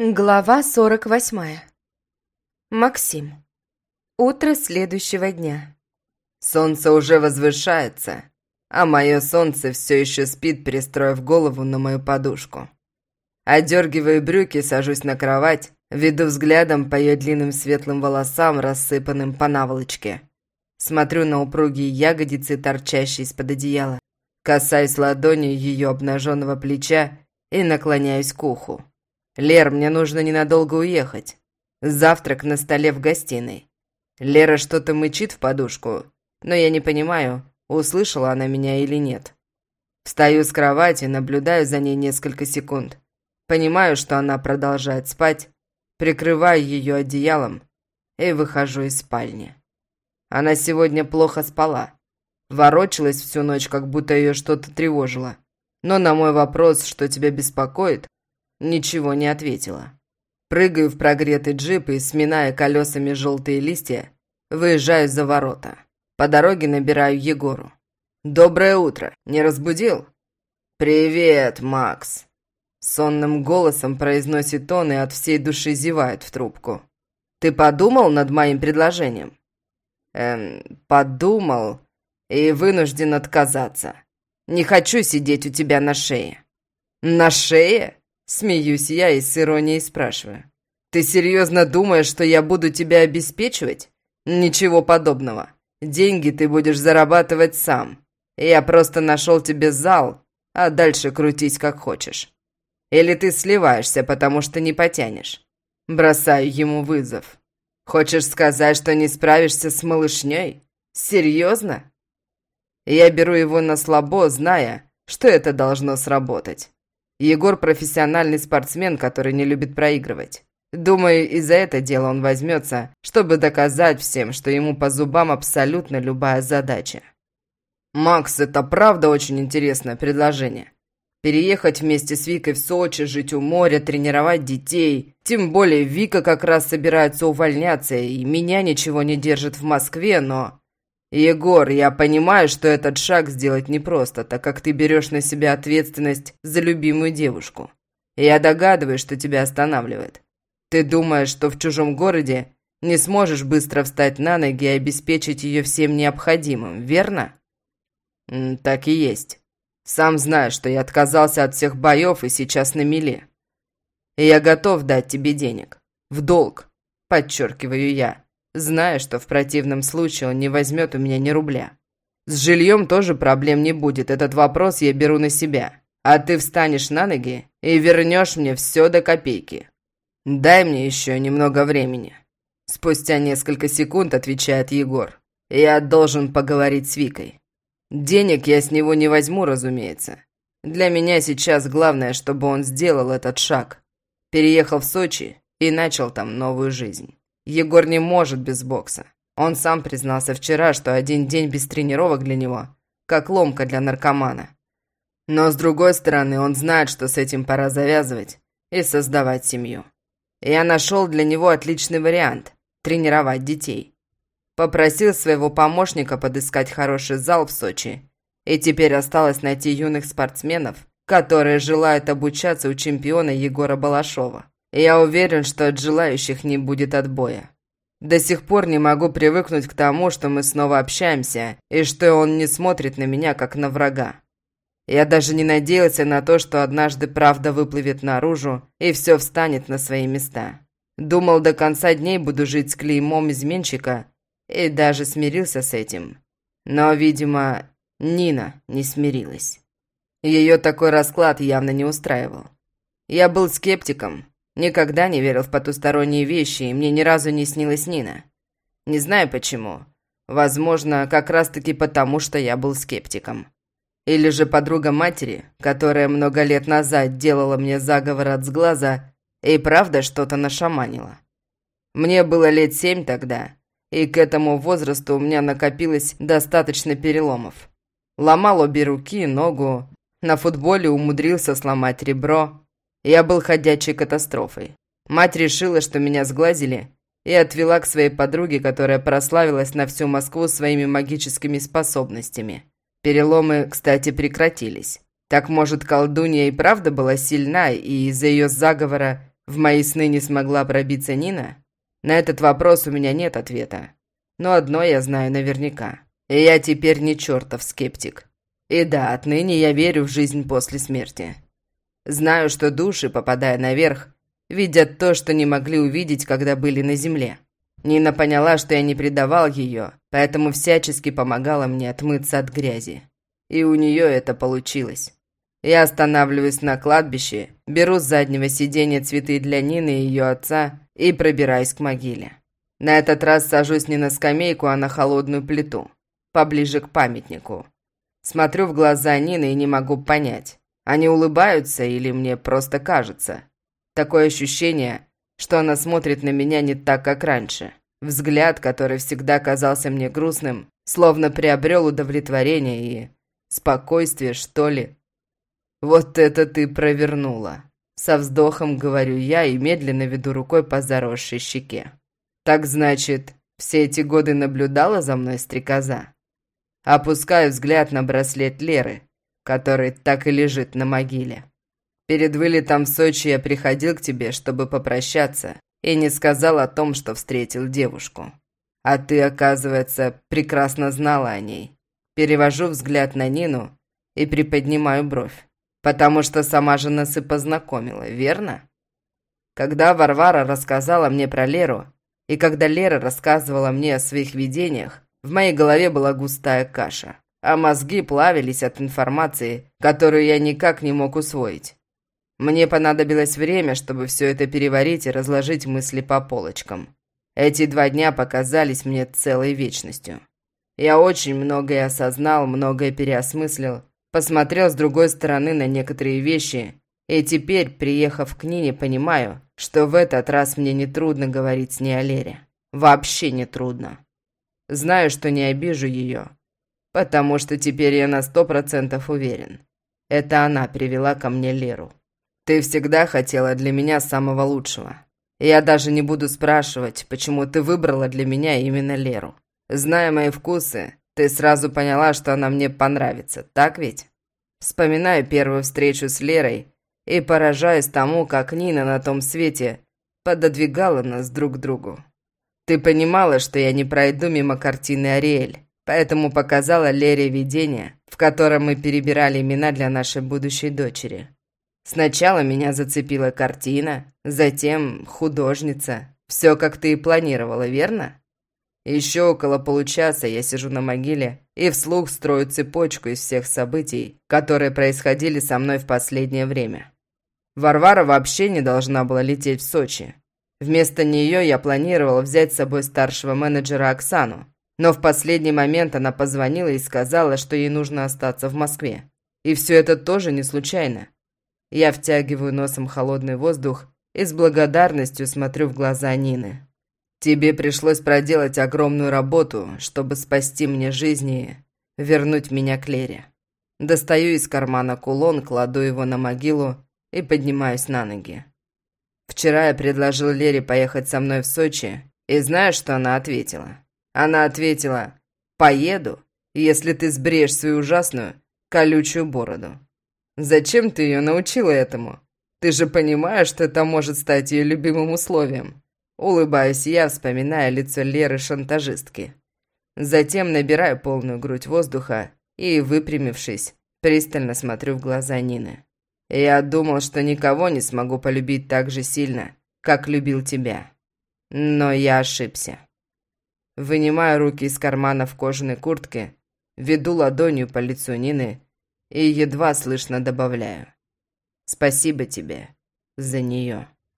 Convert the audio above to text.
Глава 48. Максим. Утро следующего дня. Солнце уже возвышается, а мое солнце все еще спит, перестроив голову на мою подушку. Одергиваю брюки, сажусь на кровать, веду взглядом по ее длинным светлым волосам, рассыпанным по наволочке. Смотрю на упругие ягодицы, торчащие из-под одеяла. Касаюсь ладонью ее обнаженного плеча и наклоняюсь к уху. «Лер, мне нужно ненадолго уехать. Завтрак на столе в гостиной». Лера что-то мычит в подушку, но я не понимаю, услышала она меня или нет. Встаю с кровати, наблюдаю за ней несколько секунд. Понимаю, что она продолжает спать, прикрываю ее одеялом и выхожу из спальни. Она сегодня плохо спала. Ворочалась всю ночь, как будто ее что-то тревожило. Но на мой вопрос, что тебя беспокоит, Ничего не ответила. Прыгаю в прогретый джип и, сминая колесами желтые листья, выезжаю за ворота. По дороге набираю Егору. «Доброе утро. Не разбудил?» «Привет, Макс!» Сонным голосом произносит он и от всей души зевает в трубку. «Ты подумал над моим предложением?» «Эм, подумал и вынужден отказаться. Не хочу сидеть у тебя на шее». «На шее?» Смеюсь я и с иронией спрашиваю. «Ты серьезно думаешь, что я буду тебя обеспечивать? Ничего подобного. Деньги ты будешь зарабатывать сам. Я просто нашел тебе зал, а дальше крутись как хочешь. Или ты сливаешься, потому что не потянешь?» Бросаю ему вызов. «Хочешь сказать, что не справишься с малышней? Серьезно?» Я беру его на слабо, зная, что это должно сработать. Егор профессиональный спортсмен, который не любит проигрывать. Думаю, и за это дело он возьмется, чтобы доказать всем, что ему по зубам абсолютно любая задача. «Макс, это правда очень интересное предложение. Переехать вместе с Викой в Сочи, жить у моря, тренировать детей. Тем более Вика как раз собирается увольняться, и меня ничего не держит в Москве, но... «Егор, я понимаю, что этот шаг сделать непросто, так как ты берешь на себя ответственность за любимую девушку. Я догадываюсь, что тебя останавливает. Ты думаешь, что в чужом городе не сможешь быстро встать на ноги и обеспечить ее всем необходимым, верно?» «Так и есть. Сам знаешь, что я отказался от всех боев и сейчас на меле. И я готов дать тебе денег. В долг, подчеркиваю я зная, что в противном случае он не возьмет у меня ни рубля. С жильем тоже проблем не будет, этот вопрос я беру на себя. А ты встанешь на ноги и вернешь мне все до копейки. Дай мне еще немного времени. Спустя несколько секунд отвечает Егор. Я должен поговорить с Викой. Денег я с него не возьму, разумеется. Для меня сейчас главное, чтобы он сделал этот шаг. Переехал в Сочи и начал там новую жизнь. Егор не может без бокса. Он сам признался вчера, что один день без тренировок для него – как ломка для наркомана. Но с другой стороны, он знает, что с этим пора завязывать и создавать семью. Я нашел для него отличный вариант – тренировать детей. Попросил своего помощника подыскать хороший зал в Сочи. И теперь осталось найти юных спортсменов, которые желают обучаться у чемпиона Егора Балашова. Я уверен, что от желающих не будет отбоя. До сих пор не могу привыкнуть к тому, что мы снова общаемся, и что он не смотрит на меня, как на врага. Я даже не надеялся на то, что однажды правда выплывет наружу, и все встанет на свои места. Думал, до конца дней буду жить с клеймом изменщика, и даже смирился с этим. Но, видимо, Нина не смирилась. Ее такой расклад явно не устраивал. Я был скептиком, Никогда не верил в потусторонние вещи, и мне ни разу не снилась Нина. Не знаю почему. Возможно, как раз-таки потому, что я был скептиком. Или же подруга матери, которая много лет назад делала мне заговор от сглаза, и правда что-то нашаманила. Мне было лет семь тогда, и к этому возрасту у меня накопилось достаточно переломов. Ломал обе руки, ногу, на футболе умудрился сломать ребро, я был ходячей катастрофой. Мать решила, что меня сглазили, и отвела к своей подруге, которая прославилась на всю Москву своими магическими способностями. Переломы, кстати, прекратились. Так, может, колдунья и правда была сильна, и из-за ее заговора В мои сны не смогла пробиться Нина? На этот вопрос у меня нет ответа. Но одно я знаю наверняка. Я теперь не чертов скептик. И да, отныне я верю в жизнь после смерти. Знаю, что души, попадая наверх, видят то, что не могли увидеть, когда были на земле. Нина поняла, что я не предавал ее, поэтому всячески помогала мне отмыться от грязи. И у нее это получилось. Я останавливаюсь на кладбище, беру с заднего сиденья цветы для Нины и ее отца и пробираюсь к могиле. На этот раз сажусь не на скамейку, а на холодную плиту, поближе к памятнику. Смотрю в глаза Нины и не могу понять, они улыбаются или мне просто кажется. Такое ощущение, что она смотрит на меня не так, как раньше. Взгляд, который всегда казался мне грустным, словно приобрел удовлетворение и спокойствие, что ли. «Вот это ты провернула!» Со вздохом говорю я и медленно веду рукой по заросшей щеке. «Так значит, все эти годы наблюдала за мной стрекоза?» Опускаю взгляд на браслет Леры, который так и лежит на могиле. Перед вылетом в Сочи я приходил к тебе, чтобы попрощаться, и не сказал о том, что встретил девушку. А ты, оказывается, прекрасно знала о ней. Перевожу взгляд на Нину и приподнимаю бровь, потому что сама же нас и познакомила, верно? Когда Варвара рассказала мне про Леру, и когда Лера рассказывала мне о своих видениях, в моей голове была густая каша, а мозги плавились от информации, которую я никак не мог усвоить. Мне понадобилось время, чтобы все это переварить и разложить мысли по полочкам. Эти два дня показались мне целой вечностью. Я очень многое осознал, многое переосмыслил, посмотрел с другой стороны на некоторые вещи, и теперь, приехав к Нине, понимаю, что в этот раз мне не трудно говорить с ней о Лере. Вообще не трудно. Знаю, что не обижу ее, потому что теперь я на сто процентов уверен. Это она привела ко мне Леру. Ты всегда хотела для меня самого лучшего. Я даже не буду спрашивать, почему ты выбрала для меня именно Леру. Зная мои вкусы, ты сразу поняла, что она мне понравится, так ведь? Вспоминаю первую встречу с Лерой и поражаюсь тому, как Нина на том свете пододвигала нас друг к другу. Ты понимала, что я не пройду мимо картины Ариэль, поэтому показала Лере видение, в котором мы перебирали имена для нашей будущей дочери. Сначала меня зацепила картина, затем художница. Все, как ты и планировала, верно? Еще около получаса я сижу на могиле и вслух строю цепочку из всех событий, которые происходили со мной в последнее время. Варвара вообще не должна была лететь в Сочи. Вместо нее я планировал взять с собой старшего менеджера Оксану, но в последний момент она позвонила и сказала, что ей нужно остаться в Москве. И все это тоже не случайно. Я втягиваю носом холодный воздух и с благодарностью смотрю в глаза Нины. «Тебе пришлось проделать огромную работу, чтобы спасти мне жизнь и вернуть меня к Лере». Достаю из кармана кулон, кладу его на могилу и поднимаюсь на ноги. Вчера я предложил Лере поехать со мной в Сочи, и знаешь, что она ответила? Она ответила «Поеду, если ты сбреешь свою ужасную колючую бороду». Зачем ты ее научила этому? Ты же понимаешь, что это может стать ее любимым условием. Улыбаюсь я, вспоминая лицо Леры-шантажистки. Затем набираю полную грудь воздуха и, выпрямившись, пристально смотрю в глаза Нины. Я думал, что никого не смогу полюбить так же сильно, как любил тебя. Но я ошибся. Вынимаю руки из карманов кожаной куртки, веду ладонью по лицу Нины и едва слышно добавляю. Спасибо тебе за нее.